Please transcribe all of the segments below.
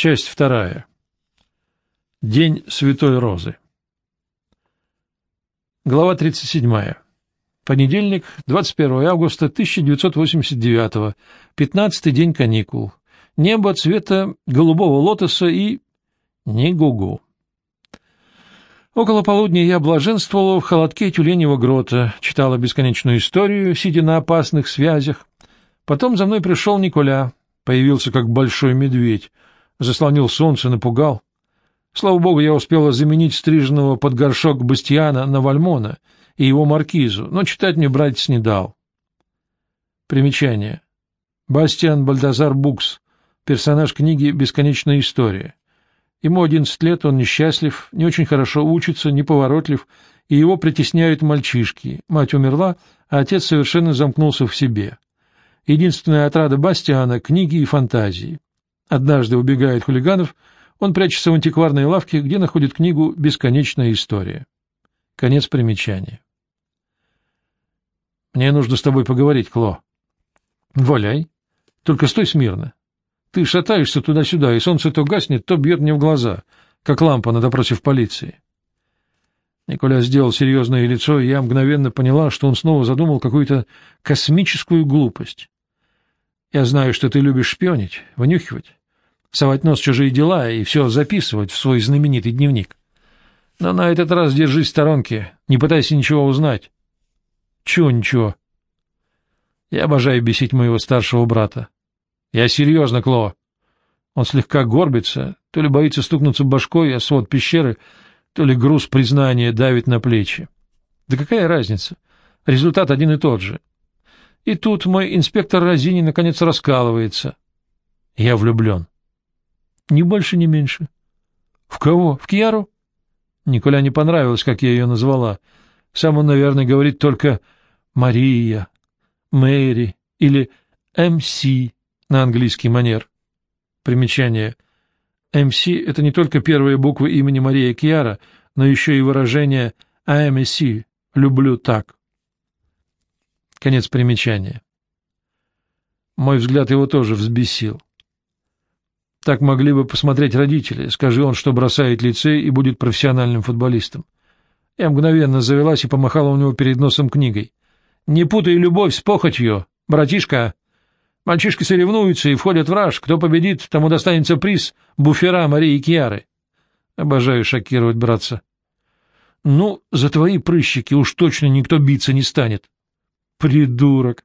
Часть вторая. День Святой Розы. Глава 37. Понедельник, 21 августа 1989 15 день каникул. Небо цвета голубого лотоса и... не гугу. Около полудня я блаженствовала в холодке тюленевого грота, читала бесконечную историю, сидя на опасных связях. Потом за мной пришел Николя, появился как большой медведь, заслонил солнце, напугал. Слава богу, я успела заменить стриженного под горшок Бастиана на Вальмона и его маркизу, но читать мне братец не дал. Примечание. Бастиан Бальдазар Букс, персонаж книги «Бесконечная история». Ему одиннадцать лет, он несчастлив, не очень хорошо учится, неповоротлив, и его притесняют мальчишки. Мать умерла, а отец совершенно замкнулся в себе. Единственная отрада Бастиана — книги и фантазии. Однажды убегает хулиганов, он прячется в антикварной лавке, где находит книгу «Бесконечная история». Конец примечания. «Мне нужно с тобой поговорить, Кло». «Валяй. Только стой смирно. Ты шатаешься туда-сюда, и солнце то гаснет, то бьет мне в глаза, как лампа на допросе в полиции». Николя сделал серьезное лицо, и я мгновенно поняла, что он снова задумал какую-то космическую глупость. Я знаю, что ты любишь шпионить, вынюхивать, совать нос в чужие дела и все записывать в свой знаменитый дневник. Но на этот раз держись в сторонке, не пытайся ничего узнать. Чего ничего? Я обожаю бесить моего старшего брата. Я серьезно, Кло. Он слегка горбится, то ли боится стукнуться башкой о свод пещеры, то ли груз признания давит на плечи. Да какая разница? Результат один и тот же. И тут мой инспектор Розини наконец раскалывается. Я влюблен. Ни больше, ни меньше. В кого? В Кьяру? Николя не понравилось, как я ее назвала. Сам он, наверное, говорит только «Мария», «Мэри» или «МС» на английский манер. Примечание. «МС» — это не только первые буквы имени Мария Кьяра, но еще и выражение «АМС» — «люблю так». Конец примечания. Мой взгляд его тоже взбесил. Так могли бы посмотреть родители, скажи он, что бросает лицей и будет профессиональным футболистом. Я мгновенно завелась и помахала у него перед носом книгой. «Не путай любовь с похотью, братишка!» Мальчишки соревнуются и входят в раж. Кто победит, тому достанется приз буфера Марии Кьяры. Обожаю шокировать братца. Ну, за твои прыщики уж точно никто биться не станет. Придурок.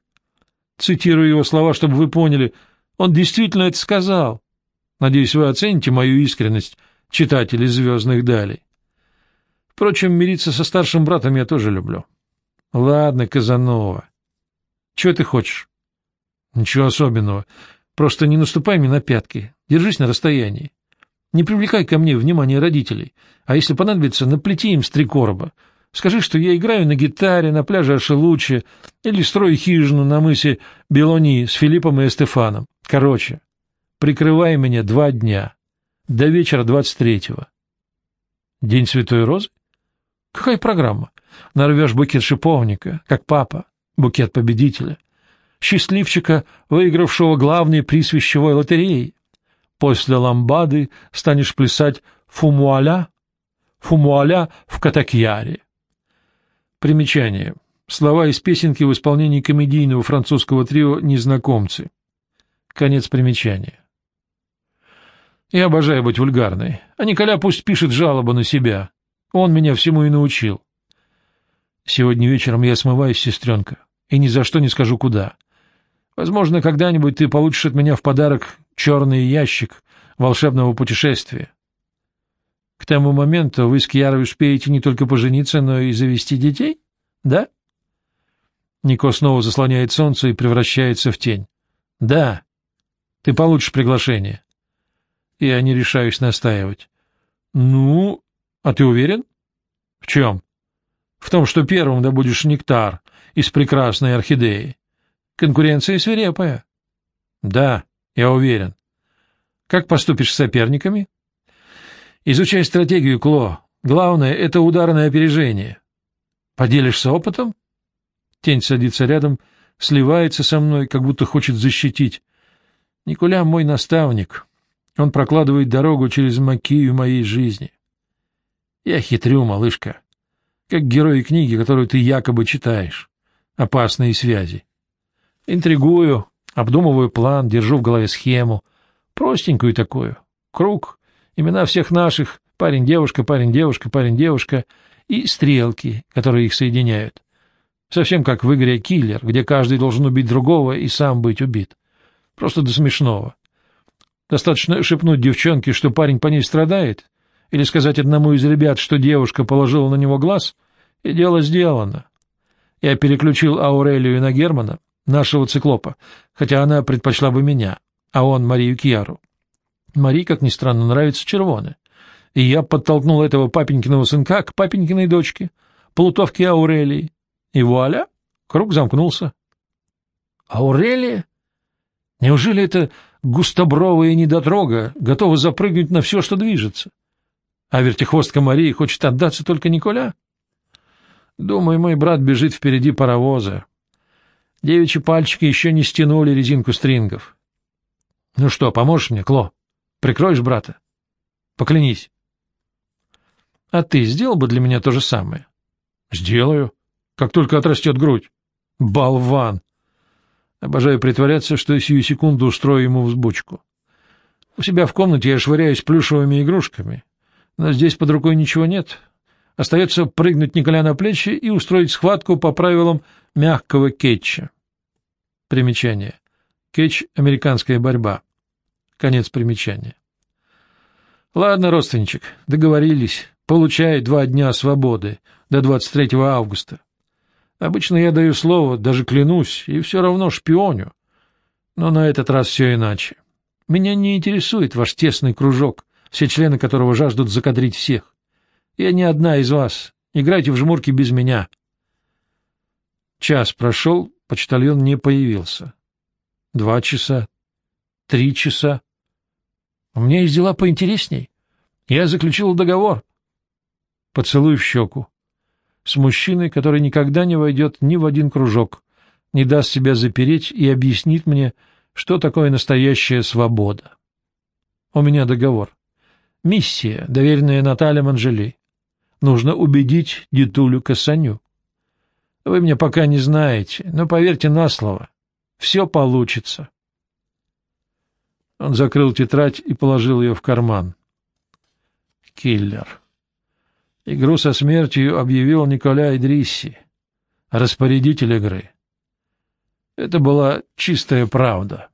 Цитирую его слова, чтобы вы поняли. Он действительно это сказал. Надеюсь, вы оцените мою искренность, читатели «Звездных далей». Впрочем, мириться со старшим братом я тоже люблю. Ладно, Казанова. Чего ты хочешь? Ничего особенного. Просто не наступай мне на пятки. Держись на расстоянии. Не привлекай ко мне внимание родителей. А если понадобится, наплети им с три короба. Скажи, что я играю на гитаре на пляже Ашелучи или строю хижину на мысе Белони с Филиппом и Эстефаном. Короче, прикрывай меня два дня, до вечера двадцать третьего. День Святой Розы? Какая программа? Нарвешь букет шиповника, как папа, букет победителя, счастливчика, выигравшего главный приз вещевой лотереи. После ламбады станешь плясать фумуаля, фумуаля в Катакьяре. Примечание. Слова из песенки в исполнении комедийного французского трио «Незнакомцы». Конец примечания. Я обожаю быть вульгарной, а Николя пусть пишет жалобу на себя. Он меня всему и научил. Сегодня вечером я смываюсь, сестренка, и ни за что не скажу куда. Возможно, когда-нибудь ты получишь от меня в подарок черный ящик волшебного путешествия. К тому моменту вы с Кьярой успеете не только пожениться, но и завести детей? Да? Нико снова заслоняет солнце и превращается в тень. Да. Ты получишь приглашение. Я не решаюсь настаивать. Ну, а ты уверен? В чем? В том, что первым добудешь нектар из прекрасной орхидеи. Конкуренция свирепая. Да, я уверен. Как поступишь с соперниками? Изучай стратегию, Кло. Главное — это ударное опережение. Поделишься опытом? Тень садится рядом, сливается со мной, как будто хочет защитить. Николя мой наставник. Он прокладывает дорогу через макию моей жизни. Я хитрю, малышка, как герои книги, которую ты якобы читаешь. Опасные связи. Интригую, обдумываю план, держу в голове схему. Простенькую такую. Круг, имена всех наших, парень-девушка, парень-девушка, парень-девушка и стрелки, которые их соединяют. Совсем как в игре «Киллер», где каждый должен убить другого и сам быть убит. Просто до смешного. Достаточно шепнуть девчонке, что парень по ней страдает, или сказать одному из ребят, что девушка положила на него глаз, и дело сделано. Я переключил Аурелию на Германа, нашего циклопа, хотя она предпочла бы меня, а он Марию Кьяру. Марии, как ни странно, нравится червоны. И я подтолкнул этого папенькиного сынка к папенькиной дочке, плутовке Аурелии. И вуаля, круг замкнулся. Аурелия? Неужели это густобровая недотрога, готова запрыгнуть на все, что движется? А вертихвостка Марии хочет отдаться только Николя? Думаю, мой брат бежит впереди паровоза. Девичьи пальчики еще не стянули резинку стрингов. Ну что, поможешь мне, Кло? Прикроешь брата? Поклянись. А ты сделал бы для меня то же самое? Сделаю, как только отрастет грудь. Болван! Обожаю притворяться, что сию секунду устрою ему взбучку. У себя в комнате я швыряюсь плюшевыми игрушками, но здесь под рукой ничего нет. Остается прыгнуть Николя на плечи и устроить схватку по правилам мягкого кетча. Примечание. Кетч — американская борьба. Конец примечания. Ладно, родственничек, договорились. Получай два дня свободы до 23 августа. Обычно я даю слово, даже клянусь, и все равно шпионю. Но на этот раз все иначе. Меня не интересует ваш тесный кружок, все члены которого жаждут закадрить всех. Я не одна из вас. Играйте в жмурки без меня. Час прошел, почтальон не появился. Два часа. Три часа. У меня есть дела поинтересней. Я заключил договор. Поцелуй в щеку. С мужчиной, который никогда не войдет ни в один кружок, не даст себя запереть и объяснит мне, что такое настоящая свобода. У меня договор. Миссия, доверенная Наталье Манжели. Нужно убедить дедулю Касаню. Вы меня пока не знаете, но поверьте на слово, все получится. Он закрыл тетрадь и положил ее в карман. Киллер. Игру со смертью объявил Николя Идрисси, распорядитель игры. Это была чистая правда.